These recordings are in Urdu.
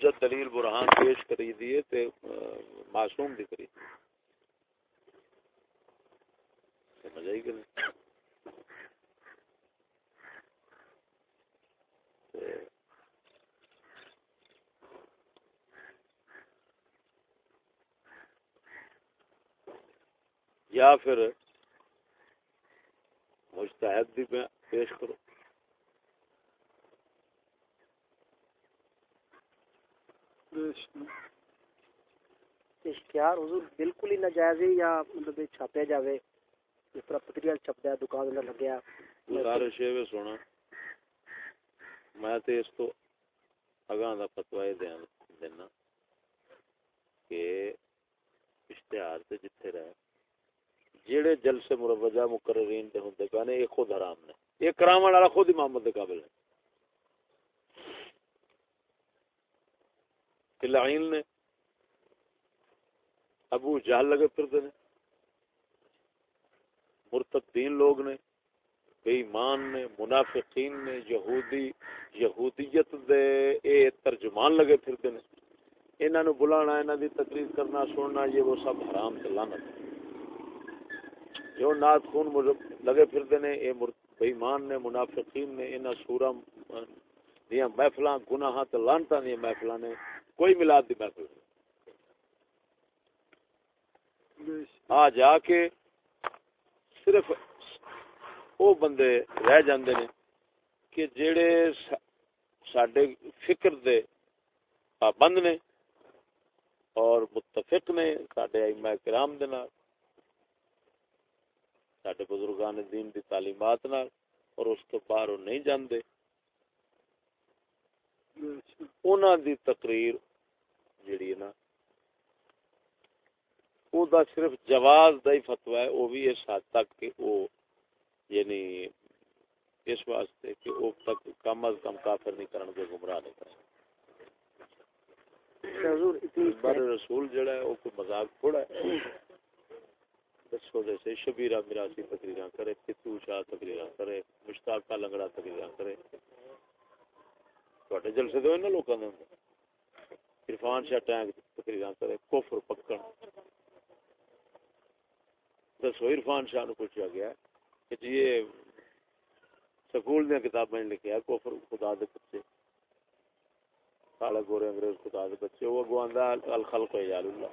حجت دلیل برہان پیش کری دیے تے معصوم دی کری۔ سمجھ آئی کہ نہیں؟ یا پھر مستحد بھی پیش کرو۔ اشتہار حضور بالکل ہی ناجائز ہے یا مطلب چھاپیا جاوے؟ جس طرح پتریاں چھپدا ہے دکان اندر لگیا۔ گزارش ہے سونا۔ میں تے اس تو اگاں دا فتوی دیاں دینا کہ اشتہار تے جتھے رہے۔ جڑے جلسے مروجہ مقررین دے ہوندے کانے یہ خود حرام نے۔ یہ کراون والا خود امامت دے قابل ہے۔ لعین نے ابو جہل لگے پھرتے نے مرتدین لوگ نے بے ایمان نے، منافقین نے، یہودی، یہودیت دے اے ترجمان لگے پھرتے نے انہاں نو بلانا، انہاں دی تقریر کرنا، سننا، یہ وہ سب حرام تے لعنت۔ جو نات خون لگے پھرتے نے اے بے ایمان نے، منافقین نے، انہاں سورا دیاں محفلاں، گناہاں تے لعنتاں دی محفلاں نے کوئی ملاد دی محفل آ جا کے صرف او بندے رہ جاندے نے کہ جڑے ساڈے فکر دے پابند نے اور متفق نے ساڈے ائمہ کرام دے نال ساڈے بزرگان دین دی تعلیمات نال اور اس تو باہر نہیں جاندے۔ انہاں دی تقریر جیڑی ہے نا او دا صرف جواز دا ہی فتوی ہے او بھی اس حد تک کہ او یعنی اس واسطے کہ او تک کم از کم کافر نہیں کرن کے گمراہ نہیں کر بر رسول جڑا ہے او کوئی مذاق تھوڑا ہے۔ دسو جیسے شبیرہ میراسی تقریراں کرے پتو شاہ تقریراں کرے مشتاقہ لنگڑا تقریراں کرے۔ تواڈے جلسے لوکاں دے عرفان شاہ ٹینک تقریراں کرے کفر پکڑ۔ دسو عرفان شاہ نو پوچھا گیا کہ جی یہ سکول دیا کتابیں لکھیا کفر خدا دے بچے۔ کالے گورے انگریز خدا دے بچے وہ اگو آندا الخلق یال اللہ۔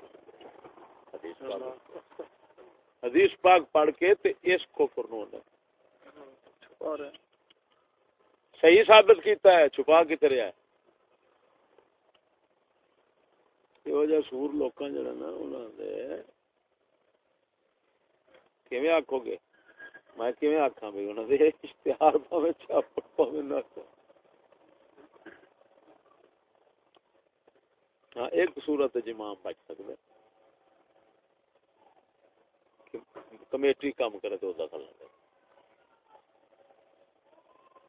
حدیث پاک۔ حدیث پاک پڑھ کے تے اس کفر نو اور صحیح ثابت کیتا ہے چھپا کی طرح ہے۔ سور نے چھاپ پاویں نہ ہاں ایک صورت جمام بچ کمیٹی کام کرے تو دخل نہ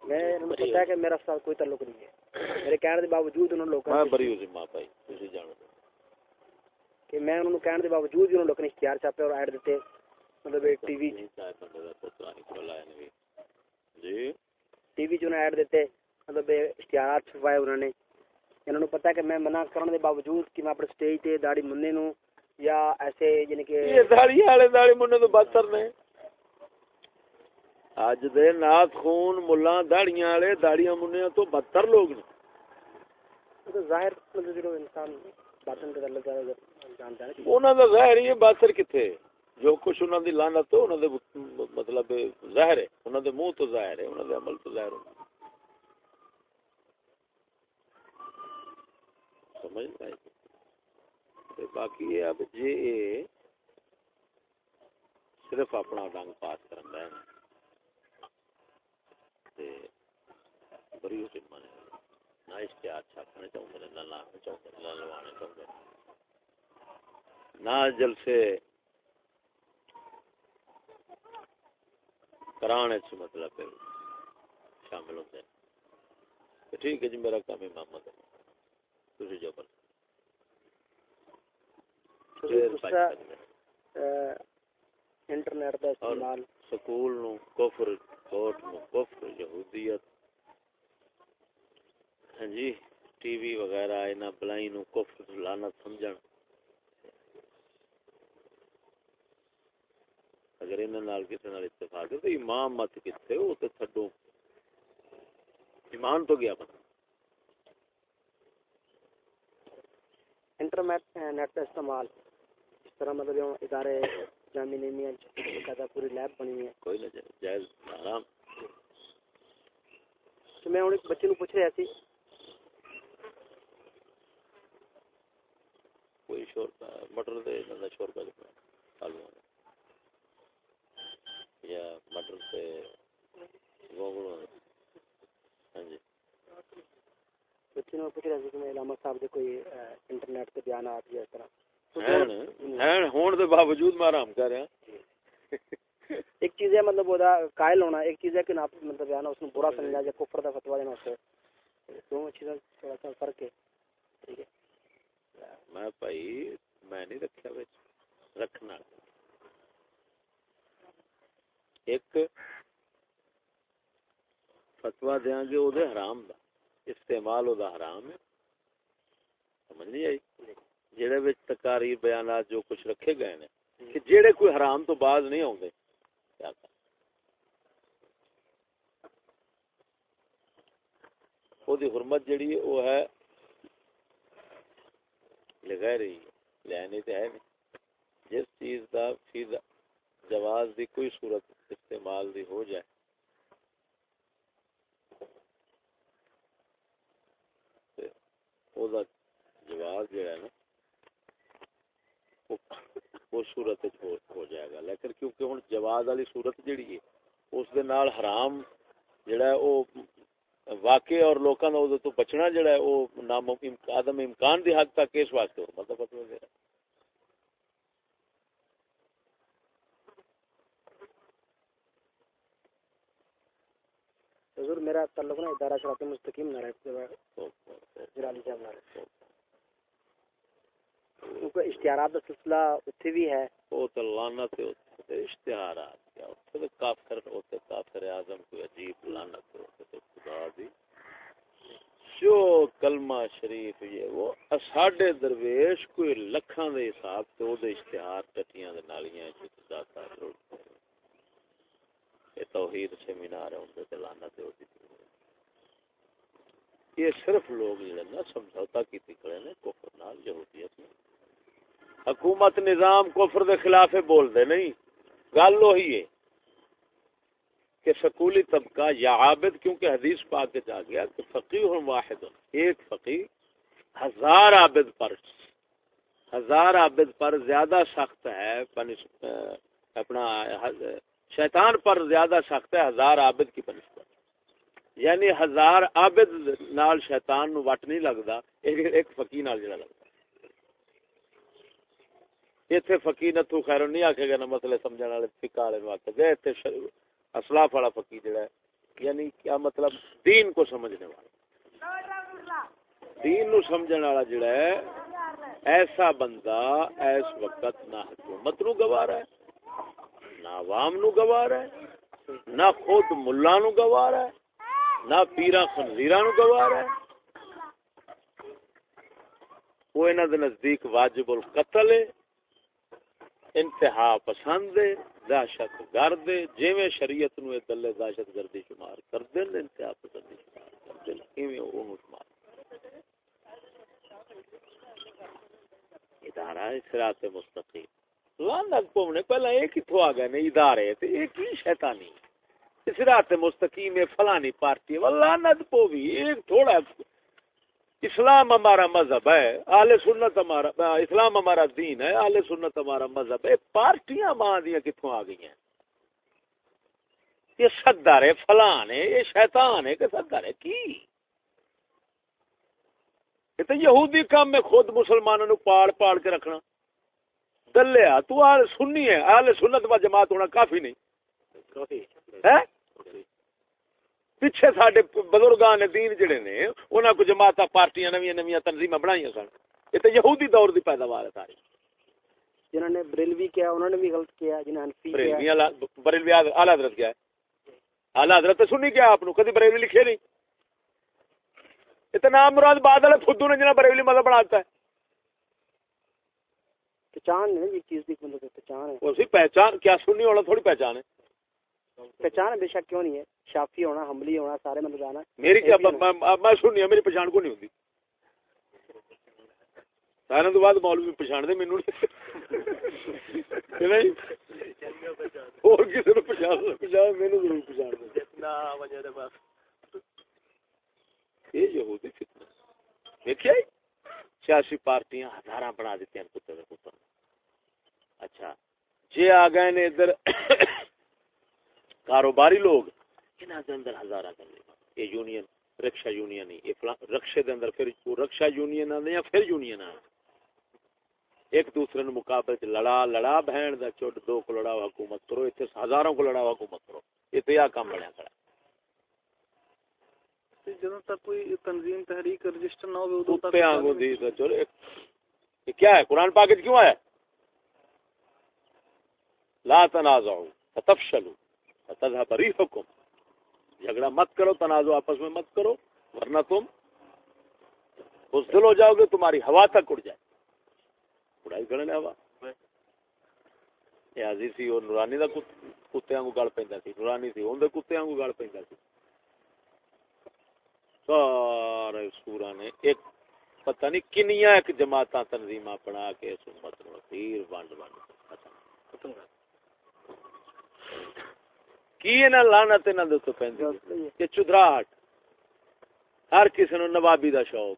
میں پتہ ہے کہ میرا ساتھ کوئی تعلق نہیں ہے میرے کہنے دے باوجود انہوں لوگوں میں بری ہو ذمہ پائی تسی جانو کہ میں انہوں کہنے دے باوجود انہوں لوگوں نے اشتہار چھاپے اور ایڈ دیتے مطلب ٹی وی جی؟ ٹی وی جو ایڈ دیتے مطلب اشتہارات چھپائے انہوں نے۔ انہوں نے پتا کہ میں منع کرنے دے باوجود کہ میں اپنے سٹیج تے داڑھی مننے نو یا ایسے یعنی کہ یہ داڑھی والے داڑھی مننے تو بدتر نے۔ اج دے نات خون ملا داڑیاں والے داڑیاں مننے تو بدتر لوگ نے۔ ظاہر مطلب جو انسان انہاں دا ظاہر یہ باطن کتے جو کچھ انہاں دی لعنت تو انہاں دے مطلب ظاہر ہے۔ انہاں دے منہ تو ظاہر ہے، انہاں دے عمل تو ظاہر ہے سمجھ نہیں باقی یہ اب جی صرف اپنا ڈنگ پاس کرنا ہے بڑی ذمہ نے نہ اشتہار چھاپنے چاہتے ہیں نہ لانے چاہتے ہیں نہ لوانے چاہتے ہیں نہ جلسے کرانے سے مطلب شامل ہوتے ہیں۔ ٹھیک ہے جی میرا کام امامت ہے تھی جو بن انٹرنیٹ کا استعمال۔ سکول نو کفر کوٹ نو کفر یہودیت ہاں جی ٹی وی وغیرہ انہاں بلائی نو کفر لعنت سمجھن۔ اگر انہاں نال کسے نال اتفاق ہے تو امام مت کتے او تے چھڈو۔ ایمان تو گیا بندہ۔ انٹرنیٹ نیٹ کا استعمال۔ اس طرح مطلب ادارے جامع نیمیاں کہتا پوری لیب بنی ہوئی ہے۔ کوئی نہ جائز آرام تو میں ہوں ایک بچے نو پوچھ رہا سی کوئی شور مٹر دے نہ شور کا آلو یا مٹر سے گوگڑوں ہاں جی۔ بچے نو پوچھ رہا سی کہ میں علامہ صاحب دے کوئی انٹرنیٹ تے بیانات یا اس طرح؟ ہیں ہون دے باوجود میں آرام کر رہا ایک چیز ہے مطلب وہ قائل ہونا ایک چیز ہے کہ ناپ مطلب بیان اس نے برا سمجھا یا کفر دا فتوا دینا اسے دونوں چیزیں تھوڑا سا فرق ہے۔ ٹھیک ہے۔ میں بھائی میں نہیں رکھا بچ رکھنا ایک فتوا دیاں گے وہ حرام دا استعمال وہ حرام ہے سمجھ نہیں آئی جہے بچ تکاری بیانات جو کچھ رکھے گئے ہیں کہ جہے کوئی حرام تو باز نہیں ہوں گے کیا وہ حرمت جڑی ہے وہ ہے لگا رہی لینی تو ہے نہیں۔ جس چیز کا فی جواز دی کوئی صورت استعمال دی ہو جائے۔ دا جواز جڑا ہے نا وہ صورت ہو جائے گا۔ لیکن کیونکہ ہوں جواز والی صورت جڑی ہے، اس دے نال حرام جڑا ہے وہ واقع اور لوکاں دا تو بچنا جڑا ہے وہ ناممکن عدم امکان دی حد تک اس واسطے مطلب مطلب ہے حضور میرا تعلق نا ادارہ شراط مستقیم نہ رہے جلالی صاحب نہ رہے۔ کیونکہ اشتہارات کا سلسلہ اتنے بھی ہے۔ وہ تو لانت ہوتے اشتہارات کیا ہوتے کافر ہوتے کافر اعظم کوئی عجیب لانت ہوتے تو خدا دی۔ جو کلمہ شریف یہ وہ، ساڈے درویش کوئی لکھاں دے حساب تے او دے اشتہار ٹٹیاں دے نالیاں چ جاتا ہے۔ یہ توحید سیمینار ہے، ان تے لعنت ہوتی یہ صرف لوگ جڑے نا سمجھوتا کیتی کھڑے نے کفر نال، یہودیت میں حکومت نظام کفر دے خلاف بول دے، نہیں۔ گل وہی ہے کہ سکولی طبقہ یا عابد، کیونکہ حدیث پاک کے جا گیا کہ فقیہ واحد، ایک فقی ہزار عابد پر، ہزار عابد پر زیادہ سخت ہے اپنا، شیطان پر زیادہ سخت ہے، ہزار عابد کی پنسپت یعنی ہزار عابد نال شیطان نو وٹ نہیں لگتا ایک فقی نال جڑا لگتا اتنے فقی نتو خیر نہیں آکھے گا نا مسئلے سمجھنے والے فکا والے آکھے گا۔ اتنے اسلاف والا فقی جڑا ہے یعنی کیا مطلب؟ دین کو سمجھنے والا۔ دین نو سمجھنے والا جڑا ہے، ایسا بندہ اس وقت نہ حکومت نو گوار ہے، نہ عوام نو گوار ہے، نہ خود ملا نو گوار ہے، نہ پیرا خنزیرا نو گوار ہے۔ وہ انہوں دے نزدیک واجب القتل ہے۔ انتہا پسند دہشت گرد جی شریعت نو دلے دہشت گردی شمار کر دین، انتہا پسندی شمار کر دین۔ اونوں شمار۔ ادارہ صراط مستقیم۔ لعنت پونے، پہلا ایک کتھوں آ گئے نے، ادارے تے ایک کی شیطانی۔ صراط مستقیم، فلانی پارٹی واللہ پو بھی ایک تھوڑا اسلام ہمارا مذہب ہے اہل سنت ہمارا اسلام ہمارا دین ہے اہل سنت ہمارا مذہب ہے۔ پارٹیاں ماں دیا کتوں آ گئی ہیں یہ سدر ہے فلان ہے یہ شیطان ہے کہ سدر ہے کی؟ یہ تو یہودی کام میں خود مسلمانوں نو پاڑ پاڑ کے رکھنا۔ دلیا تو آل سنی ہے اہل سنت و جماعت ہونا کافی نہیں۔ ہے؟ پیچھے سڈے بزرگان دین جڑے نے انہوں کو جماعت پارٹیاں نویاں نویاں تنظیم بنائی سن۔ یہ تو یہودی دور دی پیداوار ہے ساری۔ جنہوں نے بریلوی کیا انہوں نے بھی غلط کیا جنہوں نے بریلوی اعلی حضرت کیا ہے۔ اعلی حضرت سنی کیا آپ کدی بریلوی لکھے نہیں۔ اتنا مراد بادل ہے فدو نے جنہیں بریلی مذہب بناتا ہے۔ پہچان ہے یہ چیز بھی مطلب پہچان ہے۔ اسی پہچان کیا سننی ہونا تھوڑی پہچان ہے۔ پہچان بے شک کیوں نہیں ہے؟ شافی ہونا حملی ہونا سارے مطلب جانا۔ میری کیا میں سننی میری پہچان کو نہیں ہوتی سارے تو بعد مولوی پچھاڑ دے مینو نہیں۔ اور کسی نے پچھاڑ پچھاڑ مینو ضرور پچھاڑ دے یہ یہودی فتنہ۔ دیکھیے سیاسی پارٹیاں ہزار بنا دیتی ہیں کتے دے پتر اچھا جی آ گئے نے ادھر کاروباری لوگ انہاں دے اندر ہزار کر لے یہ یونین رکشا یونین ہی رکشے دے اندر پھر رکشا یونین یا پھر یونین ایک دوسرے نو مقابلے چ لڑا لڑا بہن دا چوٹ دو کو لڑاؤ حکومت کرو اتنے ہزاروں کو لڑاؤ حکومت کرو۔ یہ تو یہ کام بنیا کھڑا۔ جدوں تک کوئی تنظیم تحریک رجسٹر نہ ہو کتے آنگوں دی یہ کیا ہے؟ قرآن پاک کیوں آیا لا تنازعوا فتفشلوا۔ فتذهب ريحكم. جھگڑا مت کرو، تنازع آپس میں مت کرو، ورنہ تم بزدل ہو جاؤ گے، تمہاری ہوا تک اڑ جائے اڑائی کرنے ہوا۔ یہ عزیز سی اور نورانی دا کتے کو گل پیندا سی، نورانی سی اون دے کتے کو گل پیندا سی۔ سارے سورا نے ایک پتہ نہیں کنیا ایک جماعت تنظیم بنا کے اس امت نو پیر ونڈ ونڈ کی نہ لعنت نہ دے تو پیندی کہ چدراہٹ۔ ہر کسی نو نوابی دا شوق۔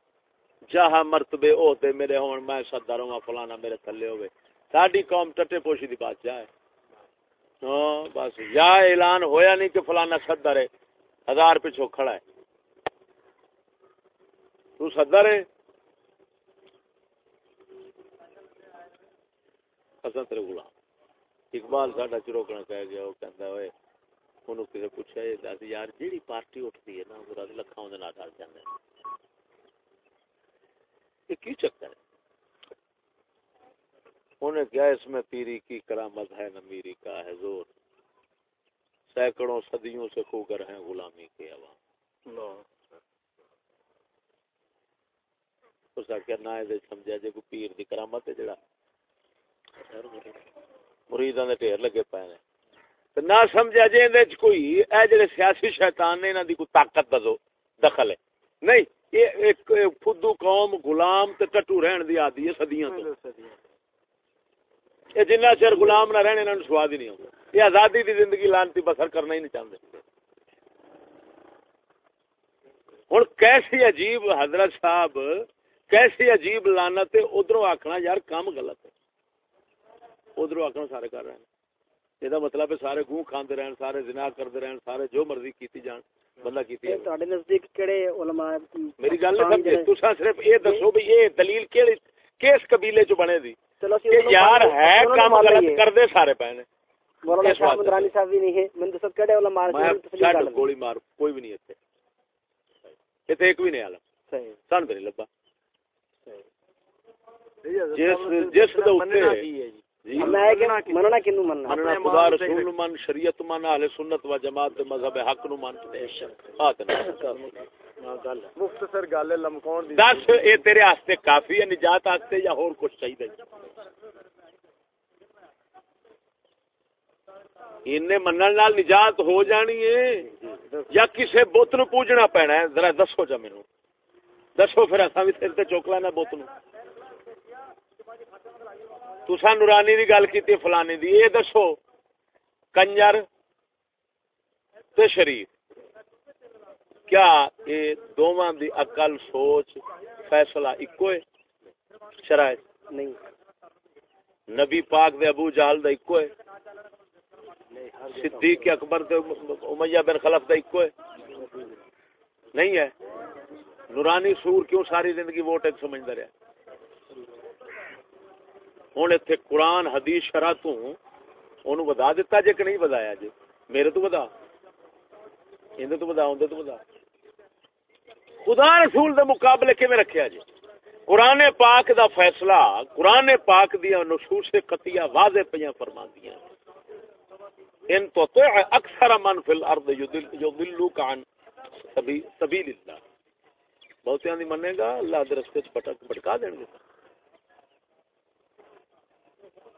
جہاں مرتبے عہدے میرے ہون میں صدر ہوں فلانا میرے تھلے ہوئے۔ ساڈی قوم ٹٹے پوشی دی بات جائے ہاں بس۔ یا اعلان ہویا نہیں کہ فلانا صدر ہے ہزار پچھو کھڑا ہے۔ تو صدر ہے اصل تیرے غلام۔ اقبال ساڈا چروکنا کہہ گیا وہ کہندا انہوں کسے پوچھا یہ دس یار جیڑی پارٹی اٹھتی ہے نا وہ لکھاں دے نال ڈال جاندے یہ کی چکر ہے؟ انہیں کیا اس میں پیری کی کرامت ہے نہ میری کا ہے زور۔ سینکڑوں صدیوں سے خوگر ہیں غلامی کے عوام۔ اس کا کیا نہ سمجھا جی کوئی پیر دی کرامت ہے جڑا۔ مریداں دے ڈھیر لگے پے نے۔ نہ سمجھا جی اندے وچ کوئی، اے جڑے سیاسی شیطان نے انہاں دی کوئی طاقت دزو دخل ہے۔ نہیں، یہ ایک فدو قوم، غلام تے ٹٹو رہن دی عادی ہے صدیاں تو۔ یہ جنہ چر غلام نہ رہنے انہاں نوں سواد ہی نہیں آوندا یہ آزادی دی زندگی لانتی بسر کرنا ہی نہیں چاہتے ہوں کیسی عجیب حضرت صاحب، کیسی عجیب لانت ہے ادھر آخنا یار کام غلط ہے۔ ادھر آخنا سارے کر رہے ہیں۔ یہ مطلب ہے سارے گوں کھاندے رہن سارے زنا کرتے رہن سارے جو مرضی کیتی جان بندہ کیتی تواڈے نزدیک کیڑے علماء میری گل سمجھے تساں صرف یہ دسو بھی یہ دلیل کیڑی کس قبیلے چ بنے دی چلو کہ یار ہے کام غلط کردے سارے پے نے مولانا شاہ مدرانی صاحب بھی نہیں ہے میں دسو کیڑے علماء میں گولی مار کوئی بھی نہیں ایتھے ایتھے ایک بھی نہیں عالم صحیح سن نہیں لبا جس جس دے اوتے مننا کنو مننا مننا خدا رسول نو من شریعت من اہل سنت و جماعت دے مذہب حق نو من مختصر گل لمکون دی دس اے تیرے واسطے کافی ہے نجات واسطے یا اور کچھ چاہیے؟ انہیں منن نال نجات ہو جانی ہے یا کسے بت نو پوجنا پینا ہے؟ ذرا دسو جا مینوں۔ دسو پھر اساں بھی سر تے چوک لینا بت نو تسا نورانی دی گل کی فلانی دی۔ یہ دسو، کنجر تے شریف کیا یہ دونوں دی عقل، سوچ، فیصلہ ایکو ہے؟ شرائط نہیں۔ نبی پاک دے ابو جہل دا ایکو ہے؟ صدیق اکبر دے امیہ بن خلف دا ایکو ہے؟ نہیں ہے۔ نورانی سور کیوں ساری زندگی ووٹ ایک سمجھدا رہا ہوں اتنے قرآن، حدیث، شرح تو بدا دتا جی کہ نہیں بدایا جی میرے تو بدا اندر تو بدا اندر تو بدا خدا رسول دے مقابلے کے میں رکھیا جی قرآن پاک دا فیصلہ، قرآن پاک دیا نصوص قطیہ واضح پہ فرما دیا ان تو تو اکثر من فی الارض یضلوک عن سبیل اللہ۔ بہتیاں دی منے گا، اللہ دے رستے چ پٹک پٹکا دین گے۔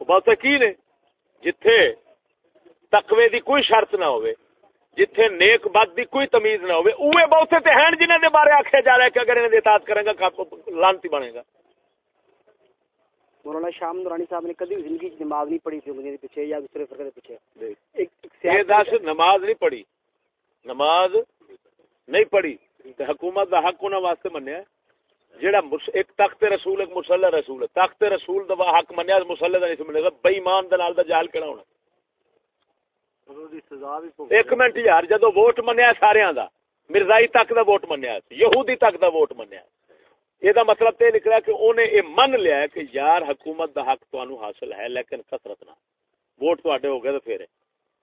بہتے کی نے جتھے تقوی دی کوئی شرط نہ ہوئے جتھے نیک بد دی کوئی تمیز نہ ہوئے اوے بہتے تے ہیں جنہاں دے بارے آکھیا جا رہا ہے کہ اگر انہیں اطاعت کریں گا لانتی بنے گا۔ مولانا شام نورانی صاحب نے کدی زندگی نماز نہیں پڑھی تھی پیچھے یا دوسرے فرقے کے پیچھے؟ یہ دس نماز نہیں پڑھی۔ نماز نہیں پڑھی حکومت دا حق انہوں واسطے منیا جیڑا ایک تخت رسول ایک مسلح رسول تخت رسول دا حق منیا مسلح دا نہیں گا بے ایمان دا نال دا جال کیڑا ہونا۔ ایک منٹ یار جدو ووٹ منیا سارے دا مرزائی تک دا ووٹ منیا یہودی تک دا ووٹ منیا یہ مطلب یہ نکلا کہ انہیں یہ من لیا کہ یار حکومت دا حق تو حاصل ہے لیکن کثرت نہ۔ ووٹ تو ہو گئے تو پھر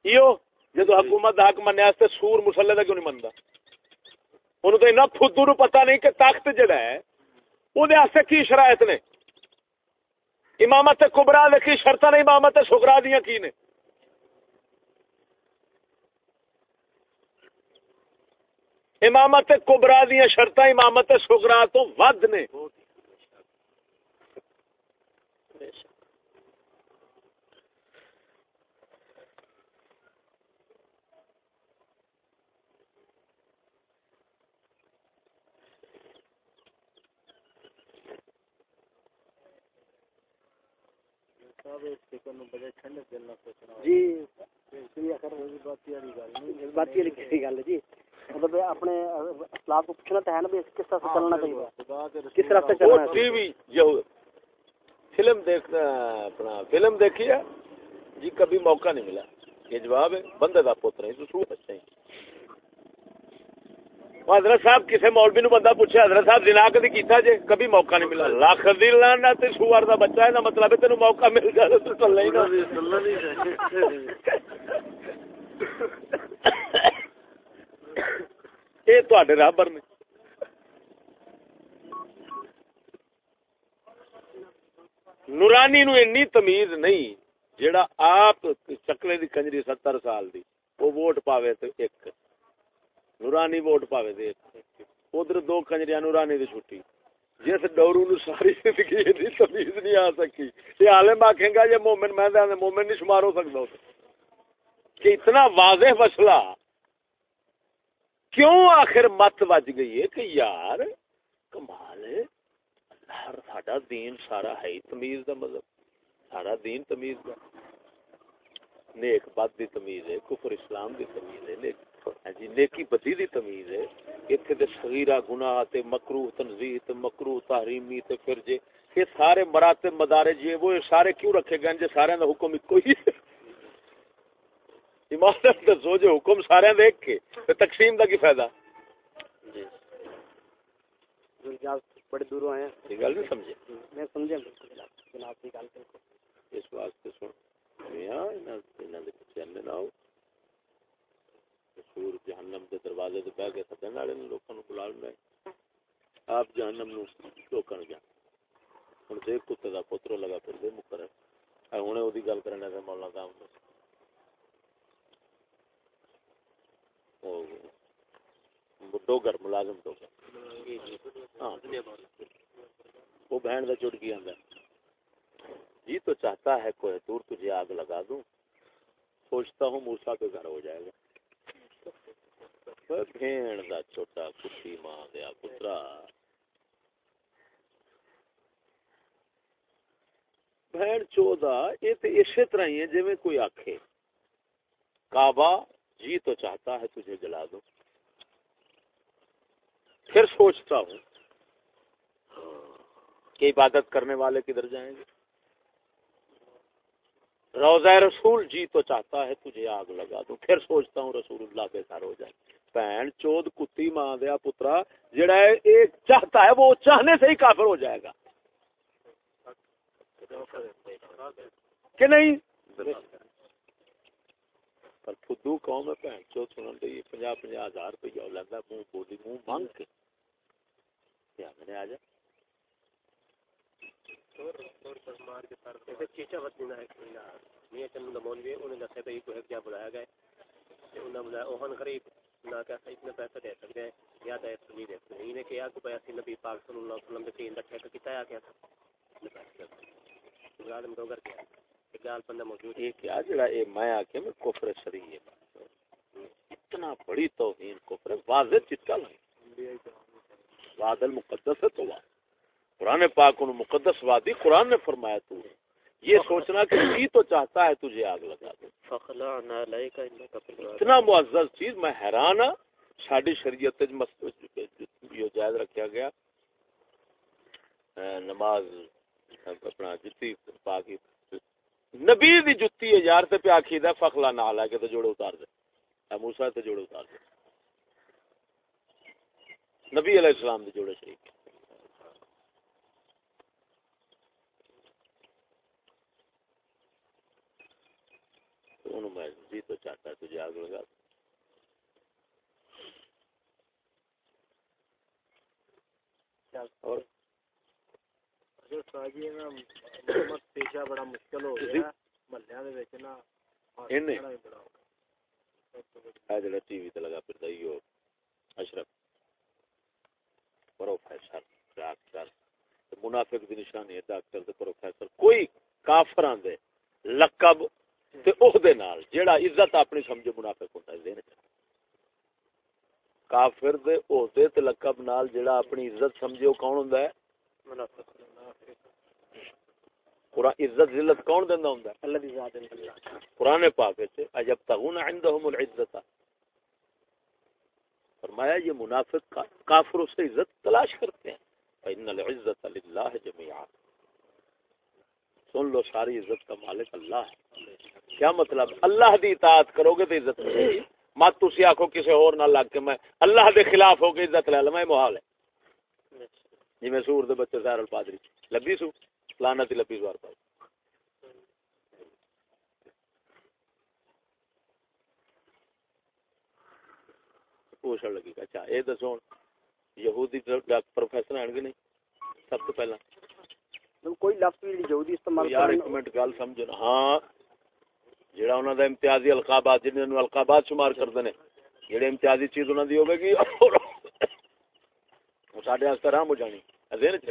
یہ جدو حکومت دا حق منیا سور مسلے کا کیوں نہیں انہوں تو اتنا فدو نو پتا نہیں کہ تخت جڑا ہے وہ کی شرائط نے؟ امامت کبرا کی شرط نے امامت سکرا دیا کی نے؟ امامت کبرا دیا شرط امامت سکرا تو ود نے۔ جی۔ جی؟ مطلب اپنے اسلام کو پوچھنا تو ہے نا کس طرح سے چلنا چاہیے؟ کس طرح سے چلنا ٹی وی فلم دیکھنا اپنا فلم دیکھی ہے؟ جی کبھی موقع نہیں ملا۔ یہ جواب ہے بندے کا پوتر ہے تو سو بچے ہیں حضرت صاحب کسی مولوی نو بندہ پوچھا حضرت صاحب جنا کدی کیتا جے؟ کبھی موقع نہیں ملا۔ لاکھ دی لانا تے سوار دا بچہ ہے نا مطلب تینو موقع مل جائے تو چلنا ہی نہ۔ اے تواڈے رابر نے۔ نورانی نو انی تمیز نہیں، جیڑا آپ چکلے دی کنجری ستر سال دی، وہ ووٹ پاوے تو ایک۔ نورانی ووٹ پاوے دے ادھر دو کنجریا نورانی دی چھٹی۔ جس ڈورو نو ساری زندگی دی تمیز نہیں آ سکی۔ یہ عالم آکھیں گا، یہ مومن میں دے مومن نہیں شمار ہو سکتا کہ اتنا واضح مسئلہ کیوں آخر مت وج گئی ہے کہ یار، کمال ہے۔ ہر ساڈا دین سارا ہے تمیز دا مطلب سارا دین تمیز دا۔ نیک بد دی تمیز ہے، کفر اسلام دی تمیز ہے، نیک جی نیکی بدی دی تمیز ہے۔ ایتھے دے صغیرہ گناہ تے مکروہ تنزیہ تے مکروہ تحریمی تے پھر جے یہ سارے مراتب مدارج یہ وہ سارے کیوں رکھے گئے جے سارے دا حکم ہے۔ ایمان دسو جو حکم سارے دیکھ کے تے تقسیم دا کی فائدہ؟ جی۔ بڑے دوروں آئے ہیں۔ یہ گل نہیں سمجھے۔ میں سمجھے جناب کی گل اس واسطے سن۔ میاں انہاں دے پیچھے نہ آؤ۔ سور جہنم کے دروازے سے بہ کے سدن والے لوگوں کو بلا لینا آپ جہنم نو روکن گیا۔ ہوں دیکھ کتے کا پوترو لگا پھر دے مکر ہے ہوں وہ گل کرنا تھا مولا صاحب۔ ڈوگر ملازم ڈوگر ہاں۔ وہ بہن کا چٹ گیا جی تو چاہتا ہے کوئی دور تجھے آگ لگا دوں۔ سوچتا ہوں موسا کے گھر ہو جائے گا۔ بھیڑ دا چھوٹا کتی ماں دیا پترا۔ بہن چودا یہ تو اسی طرح ہی ہے جی کوئی آخے کعبہ جی تو چاہتا ہے تجھے جلا دو۔ پھر سوچتا ہوں کہ عبادت کرنے والے کدھر جائیں گے۔ روزہ رسول جی تو چاہتا ہے تجھے آگ لگا دوں پھر سوچتا ہوں رسول اللہ کے ہو جائے بہن چود کتی ماں دیا پترا جڑا ہے ایک چاہتا ہے وہ چاہنے سے ہی کافر ہو جائے گا کہ نہیں پر فدو قوم ہے بہن چود سنن دے پنجا پنجا ہزار روپیہ لینا منہ بولی منہ مانگ کے آ جائے چیچا بدینا ہے میاں چند مولوی انہوں نے دسیا بھائی کو کیا بلایا گیا انہوں نے بلایا اوہن غریب نہ کہ اتنا پیسہ دے سکتے ہیں، یا دے نہیں دے سکتے۔ انہیں کہا کہ بھائی اسی نبی پاک صلی اللہ علیہ وسلم دے تین دا ٹھیکہ کیتا ہے کیا تھا۔ گال میں دوگر کیا گال بندہ موجود یہ کیا جڑا اے میں آکے میں کفر شریع ہے۔ اتنا بڑی توہین کفر واضح چٹا لائیں وعد المقدس ہے تو وعد قرآن پاک انہوں مقدس وادی قرآن نے فرمایا تو یہ سوچنا کہ جی تو چاہتا ہے تجھے آگ لگا دے۔ اتنا معزز چیز، میں حیران ہوں ساری شریعت جو جائز رکھا گیا۔ نماز، اپنا جتی، پاکی، نبی دی جتی ہے یار، تے پہ آکھی دا فخلا نہ آلا کہ تو جوڑے اتار دے۔ موسیٰ تے جوڑے اتار دے۔ نبی علیہ السلام دے جوڑے شریف انہوں میں جی تو چاہتا ہے تجھے آگ لگا اور بڑا مشکل ہو گیا ٹی وی لگا پھر اشرف۔ پروفیسر ڈاکٹر منافق دی نشانی ہے ڈاکٹر پروفیسر۔ کوئی کافر آدھے لقب تے نال جیڑا عزت اپنی سمجھے منافق ہوتا ہے ذہن کافر دے عہدے تے لقب نال جیڑا اپنی عزت سمجھے او کون ہوندا ہے؟ منافق قرآن عزت ذلت کون دیندا ہوندا ہے؟ اللہ دی ذات قرآن پاک وچ عجب تغون عندهم العزت۔ فرمایا یہ منافق کافروں سے عزت تلاش کرتے ہیں۔ فإن العزت للہ جميعا۔ سن لو ساری عزت کا مالک اللہ ہے۔ کیا مطلب؟ اللہ دی اطاعت کرو گے تو عزت ملے گی۔ مت تھی آخو کسی اور نہ لگ کے میں اللہ دے خلاف ہو کے عزت لے لو محال ہے۔ جی میں سور دے بچے سیر الپادری لبی سو تھی لبی سوار پائی۔ پوچھنے لگی اچھا یہ دسو یہودی پروفیسر ہیں کہ نہیں؟ سب تو پہلا۔ کوئی لفظ بھی یہودی استعمال یار ایک منٹ گل سمجھنا ہاں جڑا انہاں دا امتیازی القابات، جنہاں نو القابات شمار کردے نے جڑے امتیازی چیز انہاں دی ہوے گی او ساڈے واسطے رام ہو جانی۔ ذہن چ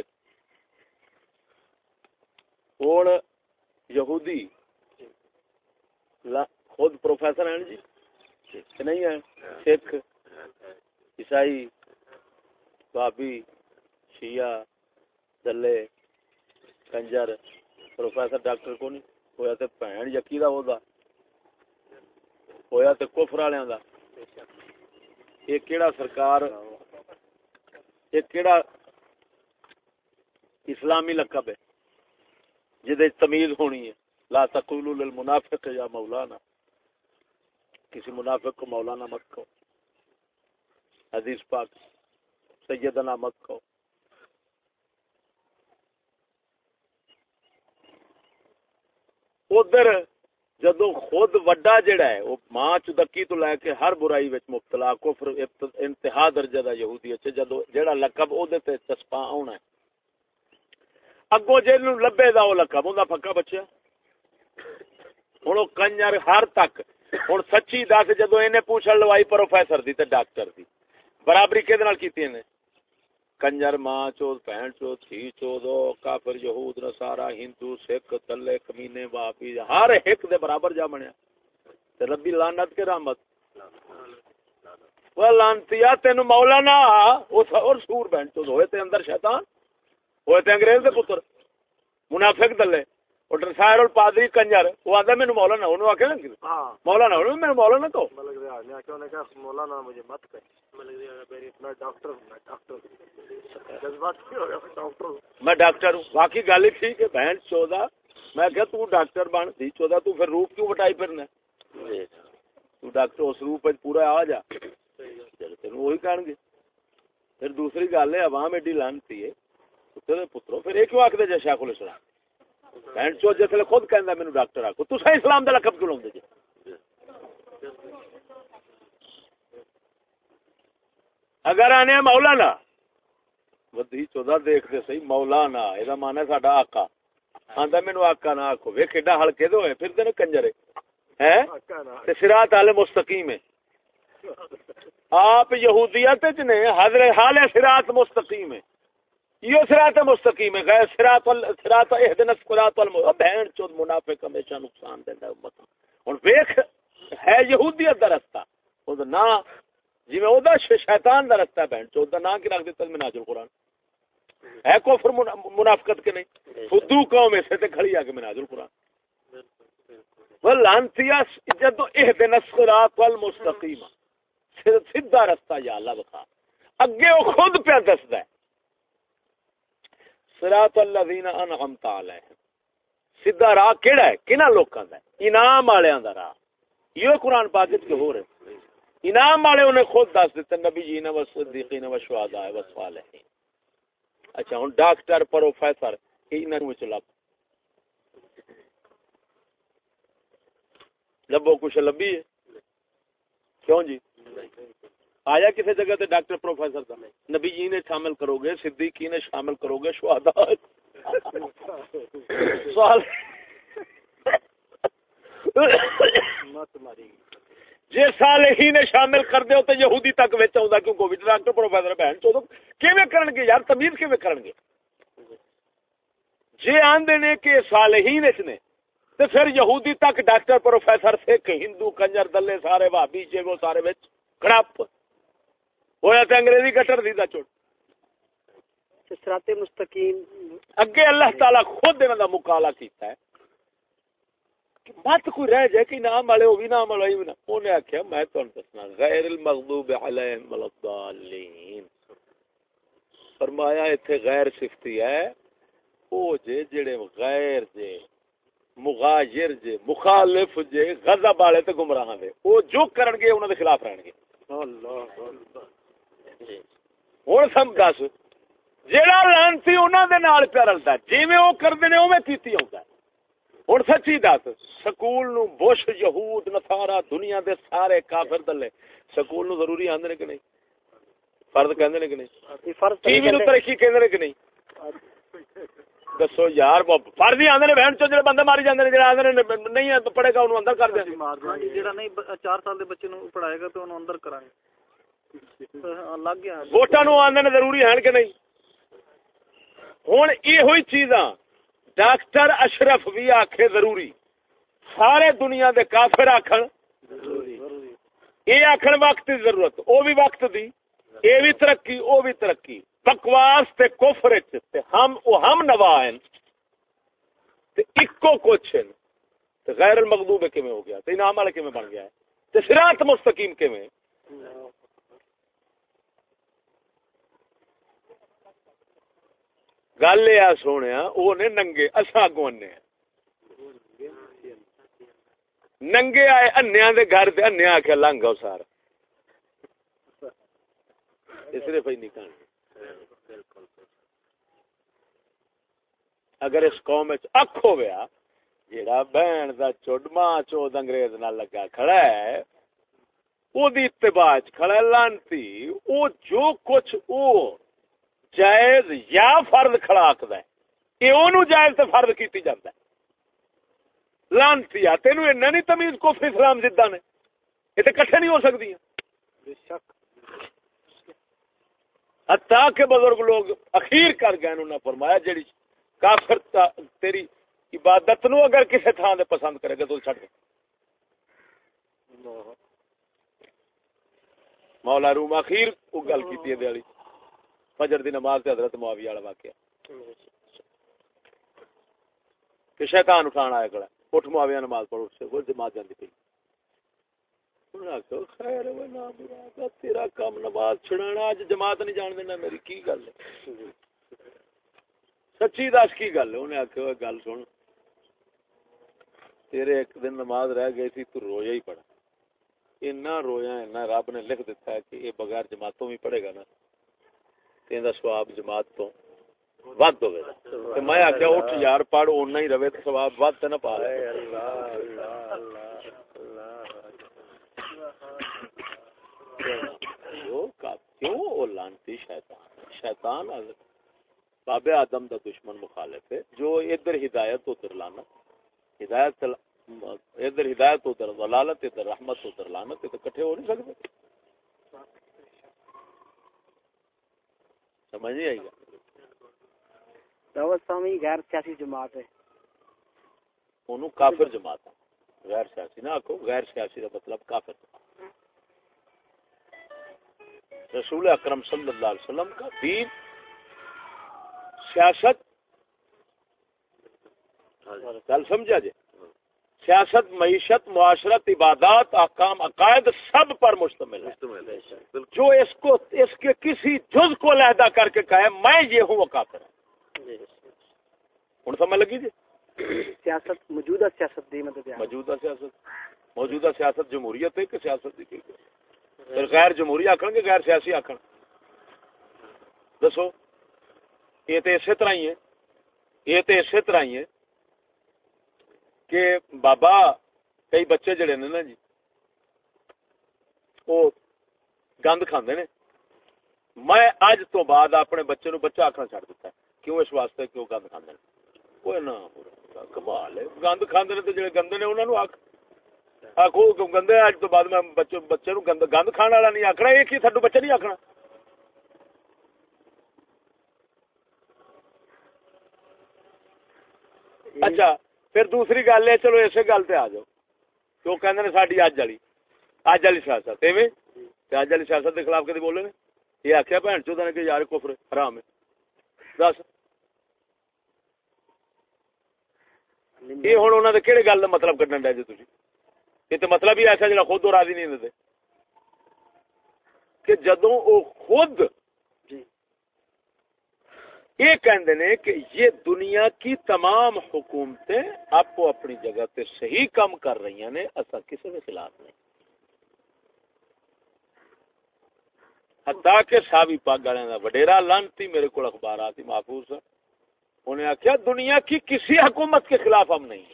ہن یہودی خود پروفیسر ہیں جی؟ کہ نہیں ہے سکھ، عیسائی بابی شیعہ، دلے، کنجر، پروفیسر، ڈاکٹر کو نہیں ہویا تے بہن یقی دا ہودا۔ ہویا تے کفر والےاں دا یہ کیڑا سرکار یہ کیڑا اسلامی لقب ہے جدے تمیز ہونی ہے لا تقولوا للمنافق یا مولانا کسی منافق کو مولانا مت کہو حدیث پاک سیدنا مت کہو ادھر جدو خود وڈا جڑا ہے، وہ ماں چدکی تو لے کے ہر برائی وچ مبتلا، کفر، انتہا درجہ دا یہودی اچھے جدو جڑا لقب او دے تے چسپا آنا ہے۔ اگو جے نو لبے دا او لقب، اوندا پکا بچیا۔ ہن او کنجر ہر تک۔ ہن سچی دس، جدو اینے پوچھل لوائی پروفیسر دی تے ڈاکٹر دی۔ برابری کدے نال کیتی نے کنجر ماں چود بہن چود تھی چود کافر یہود نصارا ہندو سکھ تلے کمینے واپی ہر ایک دے برابر جا بنیا تے ربی لعنت کے رحمت وہ لانتیا تینو مولانا اس اور سور بہن چود ہوئے تے اندر شیطان ہوئے تے انگریز دے پتر منافق دلے اور سائر الپادری کنجر وہ آدھا میں مولانا انہوں آکے لیں مولانا انہوں میں مولانا تو مولانا مجھے مت میں ڈاکٹر ہوں باقی گل ہی ٹھیک ہے بہن چودہ میں تو ڈاکٹر بن دی چودہ تو پھر روپ کیوں بٹائی پھرنا تو ڈاکٹر اس روپ پورا آ جا تین وہی کہن گے پھر دوسری گل ہے عوام ایڈی لانتی ہے پترو پھر یہ کیوں آخر جی شیخ الاسلام بہن چو جسے خود کہندا مینوں ڈاکٹر آکو تسا اسلام دا لقب کیوں لوندے جی؟ اگر آنے مولانا۔ ودی چودہ دیکھ دے صحیح مولانا اے مانا ساڈا آقا۔ آندا مینوں آقا نہ آکھو۔ ویکھ ایڈا ہلکے دے ہوئے، پھر تے کنجر ہے۔ ہیں؟ تے صراط علی مستقیم ہے۔ آپ یہودیت نے حضرت حال سرات مستقیم ہے۔ یہ سرات مستقیم ہے۔ غیر سرات سرات اهدنا الصراط المستقیم بہن چود منافق ہمیشہ نقصان دیندا ہے امت ہن ویکھ، ہے یہودیت دا رستہ۔ او نا جی میں او دا شیطان دا رستہ بہن چود دا نا کی رکھ دیتا ہے مناج القران ہے کفر منافقت کے نہیں۔ فدو قوم سے تے کھڑی آ کے مناج القران ولانتیا جدو اهدنا الصراط المستقیم۔ سیدھا رستہ یا اللہ بخا اگے وہ خود پہ دستا ہے۔ سراط الذین انعمت علیہم. سیدھا راہ کیڑا ہے؟ کنا لوکاں دا انعام والےاں دا راہ. یہ قرآن پاک وچ ہو رہے انعام والے انہیں خود دس دیتے نبی جی نے صدیقین و شہداء و صالحین. اچھا ہن ڈاکٹر، پروفیسر، انہاں وچ لب. لبو کچھ لبی ہے؟ کیوں جی؟ آیا کسی جگہ تے ڈاکٹر، پروفیسر کا نبی جی نے شامل کرو گے صدیقی نے شامل کرو گے شہدا سوال جی نے شامل کر دے تو یہودی تک وچ آؤں کیونکہ ڈاکٹر پروفیسر بہن چودہ کیویں کرن گے یار؟ تمیز کیویں کرن گے؟ جی آندے نے کہ صالحین اس نے تو پھر یہودی تک ڈاکٹر پروفیسر سکھ ہندو کنجر دلے سارے بھابی جے وہ سارے وچ کڑپ ہویا تے انگریزی کٹر دیدا چوٹ۔ صراط مستقیم۔ اگے اللہ تعالی خود انہاں دا مقالہ کیتا ہے۔ کہ مت کوئی رہ جائے کہ نام والے ہو بھی نام والے بھی نہ۔ اونے آکھیا میں تانوں دسنا غیر المغضوب علیہم الضالین۔ فرمایا ایتھے غیر صفتی ہے۔ او جے جڑے غیر جے مغایر جے مخالف جے غضب والے تے گمراہ دے۔ او جو کرن گے انہاں دے خلاف رہن گے۔ اللہ اللہ۔ ہوں سم دس جہاں لانسی انہوں دے نال پیا رلتا جی وہ کرتے ہیں اوے کیتی آتا ہوں سچی دس سکول نو بش یہود نسارا دنیا دے سارے کافر دلے۔ سکول نو ضروری آندے کہ نہیں؟ فرد کہندے کہ نہیں؟ ٹی وی نو ترقی کہندے کہ نہیں؟ دسو یار فرد ہی آندے نے بہن چو جڑے بندے ماری جاندے نے آندے نے نہیں پڑھے گا انہوں اندر کر دیں جڑا نہیں 4 سال دے بچے نو پڑھائے گا تو اندر کران گے۔ ووٹاں نو آندے ضروری ہیں کہ نہیں ہن یہ ہوئی چیزاں ڈاکٹر اشرف بھی آکھے ضروری سارے دنیا دے کافر آکھن یہ آکھن وقت دی ضرورت او بھی وقت دی اے بھی ترقی او بھی ترقی بکواس تے کفر تے ہم او ہم نوا ہیں تے اکو کچھ ہیں تے غیر المغضوب کیویں ہو گیا تے انعام والے کیویں بن گیا ہے تے صراط مستقیم کیویں گل یہ سونے وہ نے ننگے اصا اگو ننگے آئے انیا دے گھر سے انیا آخیا لنگ آؤ سارا صرف ہی اگر اس قوم اک ہو گیا جیڑا بہن دا چوڈ ماں چود انگریز نہ لگا کھڑا ہے او دی اتباع کھڑا لانتی او جو کچھ او جائز یا فرد کھڑا آخد یہ اونوں جائز تے فرد کیتی ہے۔ لانتی اینا نہیں تمیز کو اسلام زدہ نے۔ یہ تے کٹھے نہیں ہو سکتی حتیٰ کہ بزرگ لوگ اخیر کر گئے انہوں نے فرمایا جڑی کافر تیری عبادت نو اگر کسی تھان دے پسند کرے گا تو دے۔ مولا روم اخیر وہ گل کی دیالی فجر دی نماز تے حضرت معاویہ والا واقعہ۔ کہ شیطان اٹھان آیا کڑا اٹھ معاویہ نماز پڑھو سے وہ جماعت جاندی پئی۔ خیر وہ نا مراد تیرا کام نماز چھڑانا اج جماعت نہیں جان دینا، میری کی گل ہے؟ سچی دس کی گل ہے؟ انہیں آخیا گل سن، تیرے ایک دن نماز رہ گئی تھی، تو رویا ہی پڑا۔ اتنا رویا اتنا رب نے لکھ دیتا ہے کہ یہ بغیر جماعتوں بھی پڑھے گا نا تین تیندا ثواب جماعت تو ود ہوے تے میں آکھیا اٹھ یار، پڑھ اوننا ہی رہے تے ثواب ود تے نہ پا کیوں؟ لانتی شیطان۔ شیطان بابے آدم دا دشمن مخالف ہے۔ جو ادھر ہدایت، ادھر لانا ہدایت، ادھر ہدایت، ادھر ضلالت، ادھر رحمت، ادھر لانت تے کٹھے ہو نہیں سکتے۔ سمجھ نہیں آئی گا دعوت غیر سیاسی جماعت ہے۔ انہوں کافر جماعت ہے غیر سیاسی نہ آکھو غیر سیاسی کا مطلب کافر۔ جماعت رسول اکرم صلی اللہ علیہ وسلم کا دین سیاست۔ گل سمجھا جی؟ سیاست معیشت معاشرت عبادات احکام عقائد سب پر مشتمل ہے۔ جو اس کو اس کے کسی جز کو علیحدہ کر کے کہے میں یہ ہوں وہ کافر ہے۔ ہوں سمجھ لگی جی؟ سیاست موجودہ سیاست دی مطلب موجودہ سیاست۔ موجودہ سیاست جمہوریت ہے کہ سیاست دی پھر غیر جمہوری آخر گے غیر سیاسی آخر دسو یہ تو اسی طرح ہی ہے۔ یہ تو اسی طرح ہی ہے۔ کہ بابا کئی بچے جڑے نے نا جی وہ گند کھاندے نے۔ میں اج تو بعد اپنے بچے نو بچہ آخنا چڑھ دیتا ہے۔ کیوں اس واسطے کیوں گند کھاندے کوئی نہ کمال ہے۔ گند کھاندے نے جڑے گندے نے انہاں نو آکھ۔ آخو گندے اج تو بعد میں بچے بچے نو گند گند کھان والا نہیں آکھنا کی تھڈو بچے نہیں آکھنا۔ اچھا پھر دوسری گل ہے، چلو اسی گل پہ آ جاؤ۔ کیوں کہ ساری اج والی؟ اج والی سیاست۔ ایویں؟ تے اج والی سیاست کے خلاف کدی بولے نے؟ یہ آخیا بھن چوتھا نے کہ یار کفر حرام ہے۔ دس۔ یہ ہوں انہوں نے کہڑے گل کا مطلب کڈن ڈے جی تھی یہ تو مطلب ہی ایسا جا خود راضی نہیں دے کہ جدوں وہ خود یہ کہندے نے کہ یہ دنیا کی تمام حکومتیں آپ اپنی جگہ تے صحیح کام کر رہی ہیں اصا کسی کے خلاف نہیں۔ حتیٰ کہ ساوی پاگ والے کا وڈیرا لانتی میرے کو اخبارات محفوظ ہے۔ انہیں آخیا دنیا کی کسی حکومت کے خلاف ہم نہیں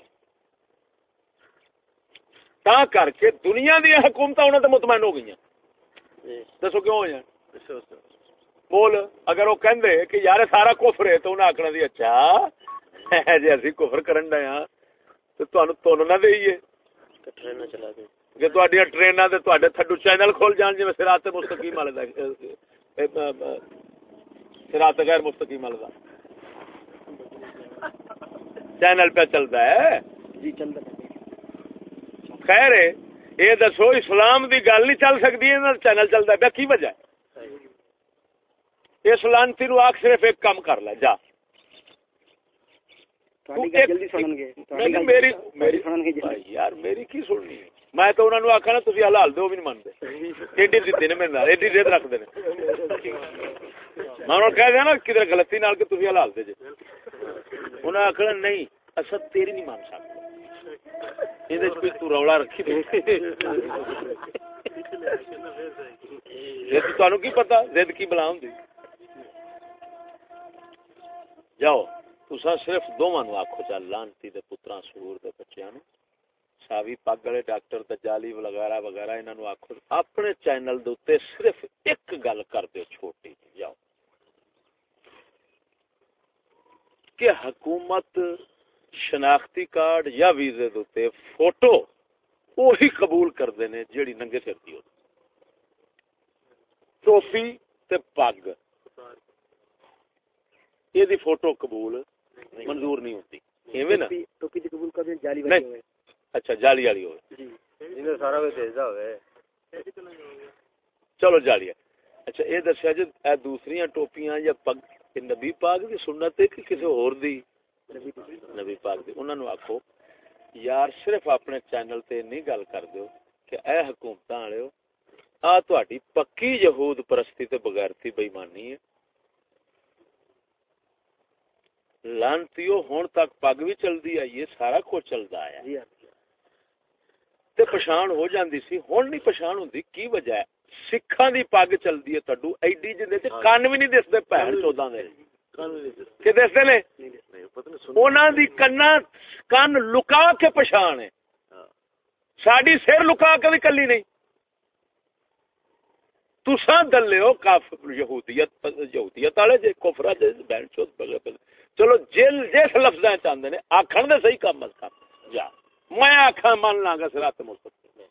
تا کر کے دنیا دیا حکومت انہوں نے مطمئن ہو گئی دسو کیوں ہو جائیں بول اگر وہ کہندے کہ یار سارا کفر ہے تو انہیں آخنا دی اچھا جی اسی کفر کرن ڈے ہاں تو تہن تن نہ دئیے کہ تہاڈیاں ٹریناں تے تہاڈے تھڈو چینل کھول جان جویں صراط مستقیم والے دا صراط غیر مستقیم والے دا چینل پہ چلتا ہے جی چلتا خیر یہ دسو اسلام دی گل نہیں چل سکتی چینل چلتا پیا کی وجہ اس لانتی نو آخ صرف ایک کام کر لے جا۔ یار میری کی سننی؟ میں تو انہوں نے آخا نا تھی حلال دو بھی نہیں منتے ایڈی دیتے نے میرے ایڈی دید رکھتے ہیں میں انہوں کہہ دیا نا کدھر گلتی نال کہ تھی حلال دے جی انہیں آخنا نہیں اصل تیری نہیں مان سکتے۔ یہ تو رولا رکھی تمہیں کی پتا زد کی بلا ہوں جاؤ تسا صرف دونوں آخو چل لانتی دے پترا سور دے بچیاں نو ساوی پگ والے ڈاکٹر دجالی وغیرہ وغیرہ انہوں آخو اپنے چینل دے صرف ایک گل کر دو چھوٹی جی، جاؤ۔ کہ حکومت شناختی کارڈ یا ویزے دے فوٹو وہی قبول کرتے ہیں جیڑی ننگے سر کی ٹوپی تے پگ یہ فوٹو قبول منظور نہیں ہوتی ایویں نا ٹوپی تے قبول کر جالی والی ہوے اچھا جالی والی ہوے جی انہیں سارا کچھ بھیجدا ہوے چلو جالی اچھا یہ دسیا جی دوسری ٹوپیاں یا پگ نبی پاک دی سنت ہے کہ کسی اور دی نبی پاک دی انہاں نو آکھو یار صرف اپنے چینل تے نہیں گل کر دیو کہ اے حکومتاں والےو آ تہاڈی پکی یہود پرستی تے بغیرتی بے ایمانی ہے لانتیو ہون تک پگ بھی چلدی ہے یہ سارا کچھ چلدا ہے جی ہاں۔ تے پہچان ہو جاندی سی ہن نہیں پہچان ہوندی کی وجہ ہے؟ سکھاں دی پگ چلدی ہے تڈو ایڈی جندے تے کان بھی نہیں دسدے بھن چوداں دے۔ کہ دسدے نے؟ انہاں دی کنا کان لکا کے پہچان ہے۔ ساڈی سر لکا کے بھی کلی نہیں۔ تساں دلے ہو کافر یہودیت یہودیت والے جے کفر دے بہن چود چلو جل جس لفظاں چاندے نے آکھن دے صحیح مت کر جا۔ میں آخا من لا گا سرات مستقیم۔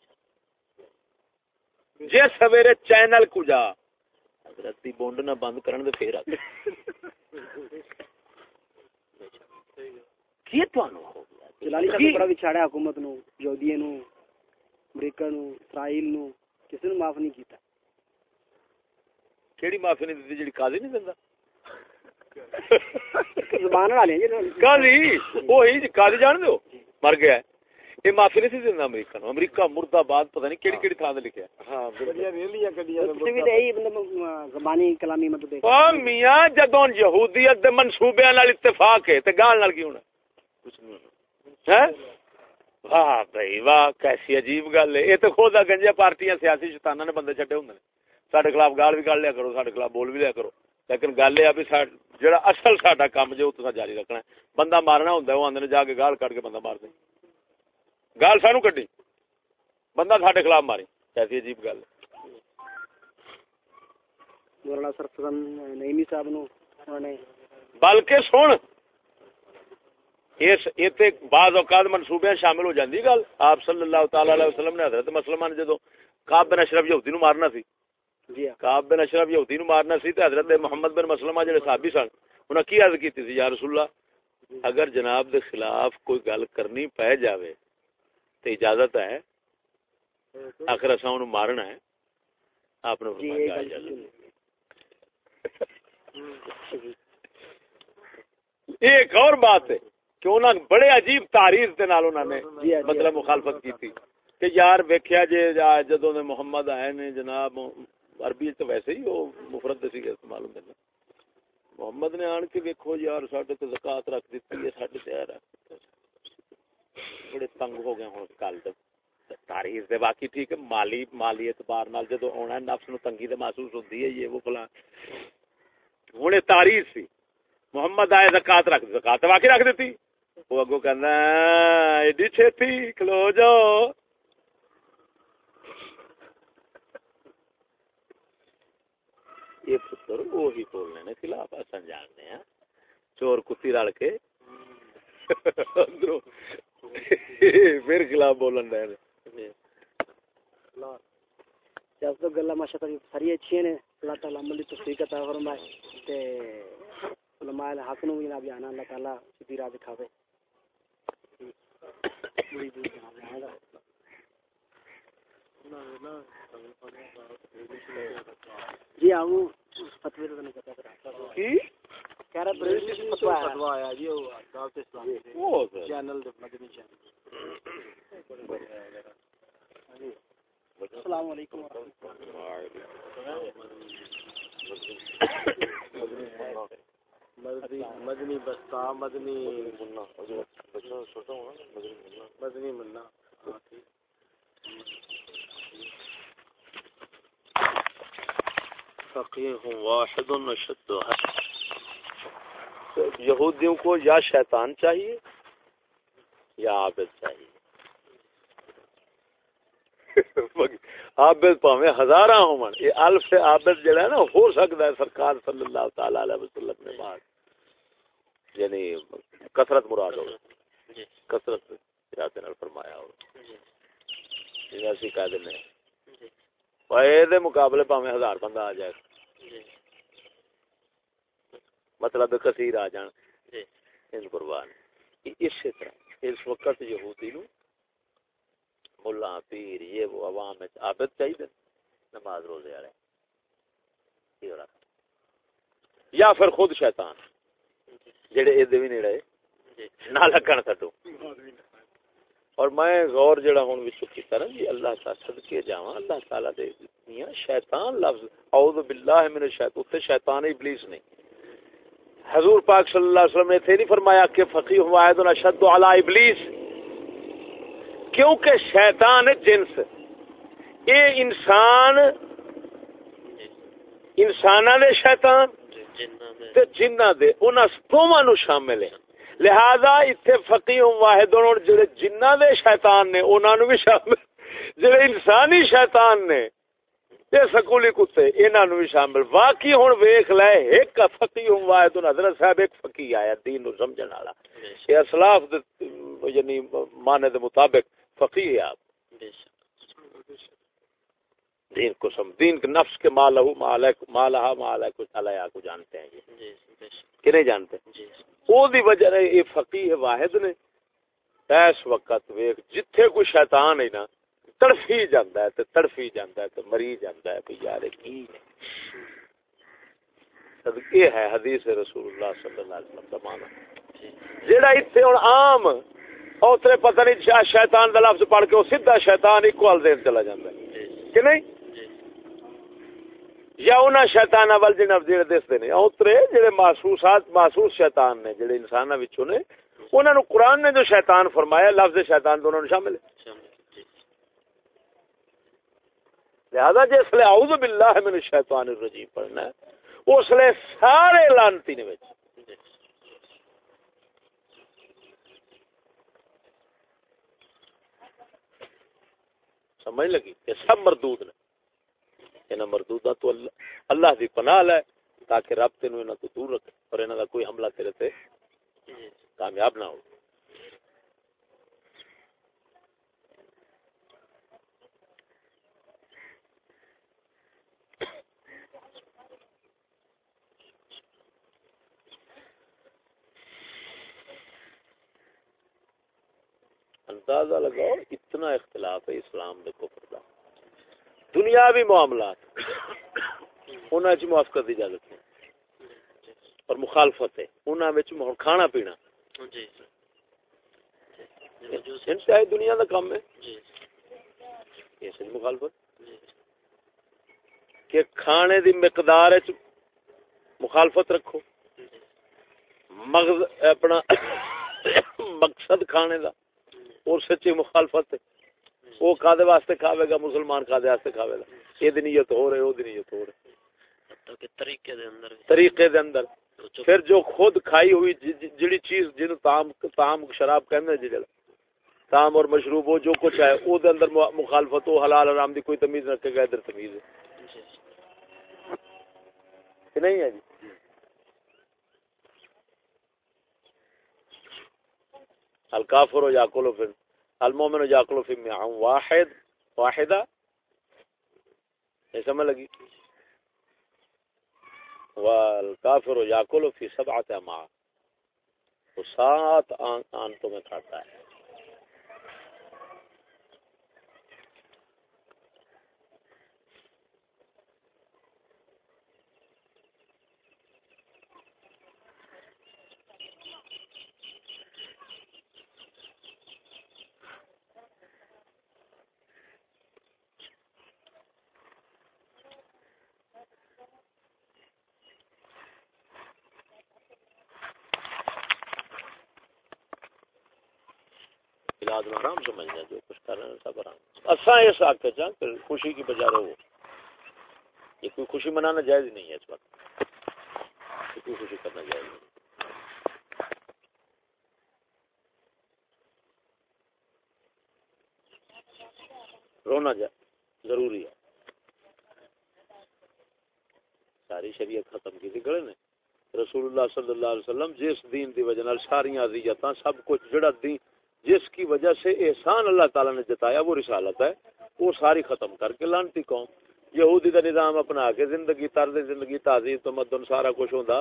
جی سویرے چینل کو جا۔ رتی بونڈ نہ بند کرن دے پھر۔ آ کی تانوں ہو گیا؟ جلالی صاحب بڑا وچھاڑا حکومت نو امریکہ نو اسرائیل نو کسی نو معاف نہیں کیتا۔ کیڑی معافی نہیں دتی جڑی قاضی نہیں دیندا؟ زبان والے جی قاضی وہی جی، قاضی جان دیو مر گیا یہ معافی نہیں سی دیندا امریکہ نو۔ امریکہ مرد آباد پتہ نہیں کیڑی کیڑی تھان تے لکھیا ہاں بھی مطلب زبانی کلامی مطلب او میاں جدوں یہودیت دے منصوبیاں نال اتفاق ہے تے گال نال کی ہونا کچھ نہیں واہ بھائی واہ کیسی عجیب گل ہے۔ یہ تو خود گنجیا پارٹیاں سیاسی شیطاناں نے بندے چھڈے ہوندے ساڈے خلاف گال بھی کر لیا کرو ساڈے خلاف بول بھی لیا کرو۔ لیکن گل یہ بھی جڑا اصل ساڈا کام جو تو جاری رکھنا ہے۔ بندہ مارنا ہوندا ہے آندے جا کے گال کٹ کے بندہ مار دے۔ گال سانو کڈی بندہ ساڈے خلاف ماری کیسی عجیب گل مولانا سرفرم نعیمی صاحب نو انہوں نے بلکہ سن اس ایتھے بعض اوقات منصوبے شامل ہو جاندی گل۔ آپ صلی اللہ تعالی علیہ وسلم نے حضرت مسلمان نے جدوں کعب بن اشرف یہودی نو مارنا سی کعب بن اشرف یہودی نو مارنا سی تے حضرت محمد بن مسلمہ جڑے صحابی سن انہاں کی عرض کیتی سی یا رسول اللہ اگر جناب دے خلاف کوئی گل کرنی پے جاوے تے اجازت ہے آخر اساں اونوں مارنا ہے آپ نے جی فرمایا یہ اجازت گل ایک اور بات ہے کہ انہوں نے بڑے عجیب تعریف دے نال انہوں نے جی ہاں، جی مطلب ہاں۔ مخالفت کی تھی کہ یار ویکھیا جے جدوں دے محمد آئے نے جناب عربی تو ویسے ہی وہ مفرد دے سی استعمال ہوندے محمد نے آن کے ویکھو یار، ساڈے تے زکات رکھ دتی ہے، ساڈے تے یار بڑے تنگ ہو گئے ہن کل تے تاریخ دے باقی ٹھیک ہے، مالی مالی اعتبار نال جدوں آنا نفس نو تنگی تے محسوس ہوندی ہے، یہ وہ فلاں ہن تاریخ سی۔ محمد آئے زکات رکھ، زکات واقعی رکھ دیتی وہ اگو کہنا ایڈی چھتی، کھلو جاؤ۔ یہ پتر وہی بولنے نے خلاف اصل جاننے ہیں۔ چور کتی رل کے۔ پھر خلاف بولن رہے۔ جب تو گلا ماشاء اللہ ساری اچھی نے۔ اللہ تعالی عمل دی توفیق عطا فرمائے۔ تے علماء الحق نو بھی جناب جانا اللہ تعالی سیدھی راہ دکھاوے بڑی دور جناب جانا گا جی وہ فتوی تو نہیں پتا کرا کی؟ کہہ رہا بریلوی سے فتوا آیا۔ فتوا آیا جی وہ دعوت اسلامی دے وہ تو- چینل دے مدنی چینل۔ السلام علیکم ورحمۃ اللہ۔ مدنی مدنی بستا مدنی۔ مدنی منا فقیہ واحد نشد یہودیوں کو یا شیطان چاہیے یا عابد چاہیے۔ عابد پاویں ہزاراں ہون یہ الف عابد جڑا ہے نا ہو سکتا ہے سرکار صلی اللہ تعالی علیہ وسلم نے بعد یعنی کثرت مراد ہو کثرت ارادے نال فرمایا ہو جی اسی کہہ دنے اے دے مقابلے پاویں ہزار بندہ آ جائے۔ مطلب کثیر آ جان۔ ان قربان۔ اسی طرح اس وقت یہودی نو ملا پیر یہ وہ عوام عابد چاہیے نماز روزے والے۔ یا پھر خود شیطان جڑے اے دے وی نہیں رہے نہ لگن چھڈو اور میں غور جڑا ہن وچ کیتا نا جی اللہ تعالی صدقے جاواں اللہ تعالی دے میاں شیطان لفظ اعوذ باللہ من الشیطان تے شیطان ابلیس نہیں۔ حضور پاک صلی اللہ علیہ وسلم نے تھے نہیں فرمایا کہ فقیہ واحد اشد علی ابلیس۔ کیونکہ شیطان جنس اے انسان انساناں دے شیطان تے جنہ دے انہاں دوواں نو شامل ہے لہذا ایتھے فقیہ واحد جڑے جنہ دے شیطان نے انہاں نو بھی شامل۔ جڑے انسانی شیطان نے یہ سکولی کتے انہاں نو بھی شامل۔ واقعی ہن ویکھ لے ایک فقیہ واحد حضرت صاحب ایک فقیہ آیا دین نو سمجھن والا۔ یہ اسلاف دے یعنی معنی دے مطابق فقیہ ہے آپ۔ دین کو سم دین کے نفس کے مالہ مالہ مالہ مالہ کچھ علیہ کو جانتے ہیں یہ۔ جی کہ نہیں جانتے؟ جی۔ او دی وجہ نے یہ فقیہ واحد نے۔ اس وقت ویکھ، جتھے کوئی شیطان ہے نا، تڑفی جاندا ہے، تے تڑفی جاندا ہے، تے مری جاندا ہے کہ یار کی ہے؟ صدقے ہے، حدیث رسول اللہ صلی اللہ علیہ وسلم دا معنی۔ جیڑا ایتھے ہن عام اوترے پتہ نہیں شیطان دا لفظ پڑھ کے وہ سیدھا شیطان ایک وال دین چلا جاندا ہے۔ کہ نہیں؟ یا انہاں شیطاناں ول جنہاں جڑے دستے نے اوترے جڑے محسوسات، محسوس شیطان نے، جڑے انساناں وچوں نے، انہاں نو قرآن نے جو شیطان فرمایا، لفظ شیطان دونوں نو شامل ہے۔ جی لہذا جس لے اعوذ باللہ من الشیطان الرجیم پڑھنا ہے، اس لے سارے لانتی نے وچ۔ سمجھ لگی کہ سب مردود نے۔ انہاں مردودہ تو اللہ, اللہ دی پناہ لے تاکہ رب تینوں انہاں تو دور رکھے اور انہاں دا کوئی حملہ تیرے تے کامیاب نہ ہو۔ اندازہ لگاؤ اتنا اختلاف ہے اسلام دے کفر دا دنیاوی معاملات انہاں چ موافقت دی اجازت ہے۔ اور مخالفت ہے۔ انہاں وچ کھانا پینا۔ جی انتہائی دنیا دا کام ہے۔ جی اس وچ مخالفت؟ جی کہ کھانے دی مقدار وچ مخالفت رکھو۔ مغز اپنا مقصد کھانے دا۔ اور سچی مخالفت ہے۔ وہ کادے واسطے کھاوے گا مسلمان کادے واسطے کھاوے گا۔ یہ دی نیت ہو رہے او دی نیت ہو رہے طریقے دے اندر طریقے دے پھر جو خود کھائی ہوئی ج- ج- جڑی چیز جن تام تام شراب کہندے جی جڑا تام اور مشروب وہ جو کچھ ہے او دے اندر مخالفت ہو حلال حرام دی کوئی تمیز رکھے گا ادھر تمیز ہے۔ جی۔ کہ نہیں ہے جی؟ الکافر یاکلو فی المومن یاکلو فی معن واحد واحدہ۔ یہ سمجھ لگی؟ والکافر یاکلو فی سبعت اما وہ سات آن آنتوں میں کھاتا ہے علاج میں آرام سمجھنا جو کچھ کر رہے ہیں سب آرام اساں اس آکے چاہ کہ خوشی کی بجا رہو۔ یہ کوئی خوشی منانا جائز نہیں ہے اس وقت۔ کوئی خوشی کرنا جائز نہیں۔ رونا جا، ضروری ہے۔ ساری شریعت ختم کی تھی گڑے نے۔ رسول اللہ صلی اللہ علیہ وسلم جس دین دی وجہ نال ساری اذیتاں سب کچھ جڑا دین جس کی وجہ سے احسان اللہ تعالی نے جتایا، وہ رسالت ہے۔ وہ ساری ختم کر کے لانتی قوم۔ یہودی کا نظام اپنا کے زندگی طرز زندگی تہذیب تمدن، سارا کچھ ہوندا۔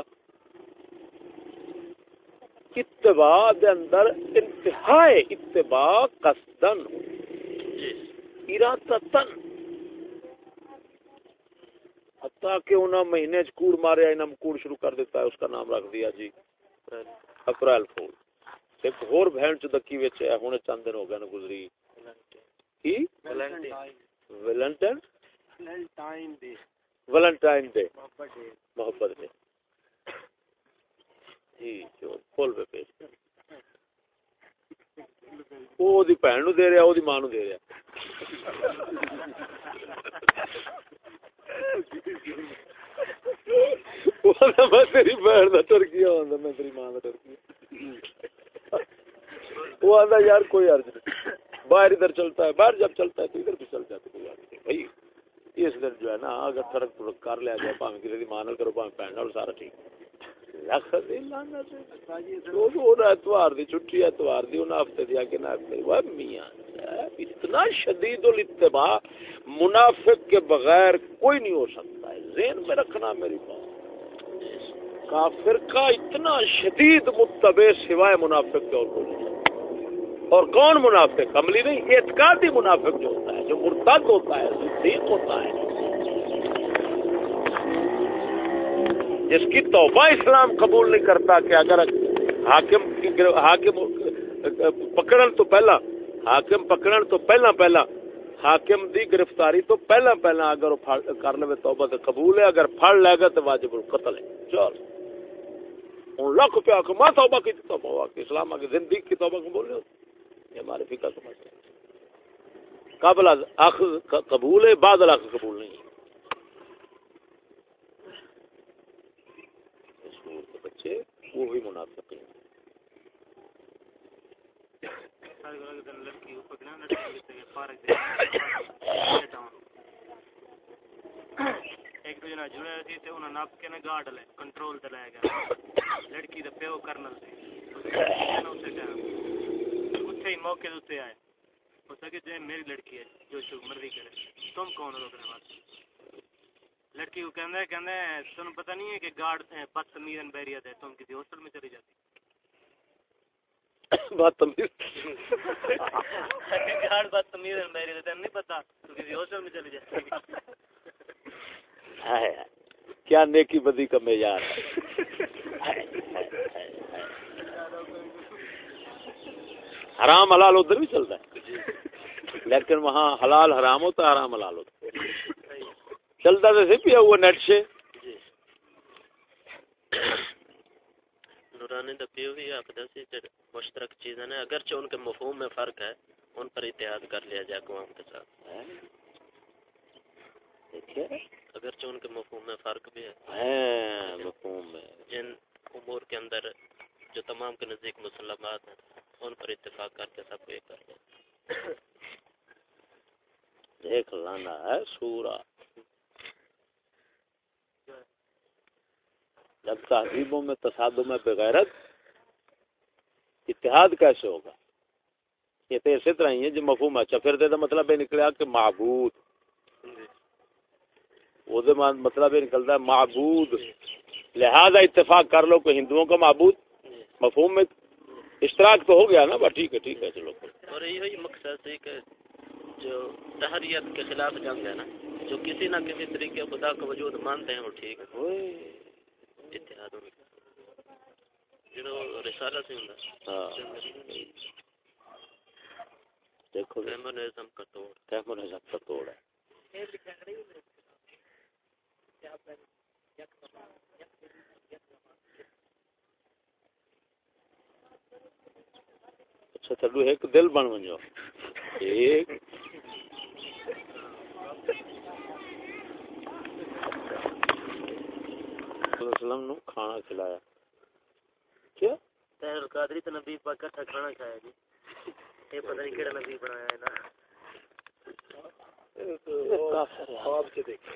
اتباع دے اندر انتہائی اتباع قصدن ارادتن حتیٰ کہ انہوں مہینے چ کوڑ ماریا انہوں کوڑ شروع کر دیتا ہے، اس کا نام رکھ دیا جی۔ اپریل فول ایک اور بہن چ دکی وچ ہے ہن چند دن ہو گئے نے گزری کی ویلنٹائن ویلنٹائن ڈے محبت ڈے جی جو فول پہ پیش کر وہ دی بہن نو دے رہا وہ دی ماں نو دے رہا وہ آندا میں تیری بہن دا ٹرکی ہوندا میں تیری ماں دا ٹرکی وہ آندا یار کوئی عرض نہیں۔ باہر ادھر چلتا ہے، باہر جب چلتا ہے تو ادھر بھی چل جاتا ہے، کوئی عرض نہیں۔ بھائی، اس دن جو ہے نا، اگر فرق فرق کر لیا جائے، پاویں کسی دی ماں کرو، پاویں بہن نال، سارا ٹھیک۔ لکھ اتوار دی چھٹی، اتوار دی انہاں ہفتے دی اگے نہ وہ میاں اتنا شدید الاتباع، منافق کے بغیر کوئی نہیں ہو سکتا ہے۔ ذہن میں رکھنا میری بات۔ کافر کا اتنا شدید متبع سوائے منافق کے اور کوئی نہیں۔ اور کون منافق؟ عملی نہیں، اعتقادی منافق جو ہوتا ہے، جو مرتد ہوتا ہے، صدیق ہوتا ہے۔ جس کی توبہ اسلام قبول نہیں کرتا کہ اگر حاکم کی حاکم، پکڑن تو پہلا، حاکم پکڑن تو پہلا پہلا، حاکم دی گرفتاری تو پہلا پہلا اگر وہ کر لے توبہ تو قبول ہے، اگر پھڑ لے گا تو واجب القتل ہے۔ چل۔ ہوں لاکھ روپیہ کو ماں توبہ کی توبہ ہوا کہ اسلام آگے زندگی کی توبہ قبول نہیں ہوتی۔ یہ ہمارے فکر سمجھ قابل اخذ، قبول ہے، بعد الاخذ قبول نہیں ہے۔ بچے وہ بھی منافق ہیں۔ ایک جڑے سی تے انہاں کے لے، کنٹرول تے لے گیا لڑکی دے پیو کرنل سی اسے ٹائم اٹھے ہی موقع تے آئے۔ ہو سکے جو میری لڑکی ہے جو جو مرضی کرے۔ تم کون روکنے والے لڑکی کو کہندا ہے کہندا ہے تم پتہ نہیں ہے کہ گارڈ بدتمیز ان بیریت ہے تم کسی ہاسٹل میں چلی جاتی۔ بدتمیز گارڈ بدتمیز ان بیریت ہے نہیں پتہ تو کسی ہاسٹل میں چلی جاتی۔ کیا نیکی بدی کا معیار ہے۔ حرام حلال ادھر بھی چلتا ہے۔ لیکن وہاں حلال حرام ہوتا ہے حرام حلال ہوتا ہے چلتا تو سی پیا ہوا نیٹ سے۔ نورانی دا پیو بھی آپ دسی مشترک چیزیں ہیں اگرچہ ان کے مفہوم میں فرق ہے ان پر اتحاد کر لیا جائے قوم کے ساتھ۔ اگرچہ ان کے مفہوم میں فرق بھی ہے مفہوم میں۔ جن امور کے اندر جو تمام کے نزدیک مسلمات ہیں ان پر اتفاق کر کے سب کو یہ کر لیں دیکھ لانا ہے سورا جب تہذیبوں میں، تصادم ہے بغیرت اتحاد کیسے ہوگا؟ یہ تو اسی طرح ہی ہے جو مفہوم اچھا پھر دے مطلب یہ نکلیا کہ معبود۔ وہ مطلب یہ نکلتا ہے معبود۔ لہذا اتفاق کر لو کہ ہندوؤں کا معبود۔ مفہوم میں اشتراک تو ہو گیا نا بس ٹھیک ہے ٹھیک ہے چلو۔ اور یہی مقصد ہے کہ جو تحریت کے خلاف جنگ ہے نا جو کسی نہ کسی طریقے خدا کا وجود مانتے ہیں وہ ٹھیک ہے۔ اتحاد جو رسالہ سے ہوں دیکھو۔ کمیونزم کا توڑ۔ کمیونزم کا توڑ ہے۔ سے ایک دل بن ونجو۔ ایک۔ وسلم نو کھانا کھلایا۔ کیا؟ تیر القادری تو نبی پاک کٹھا کھانا کھایا جی۔ یہ پتہ نہیں کیڑا نبی بنایا ہے نا۔ کافر خواب سے دیکھا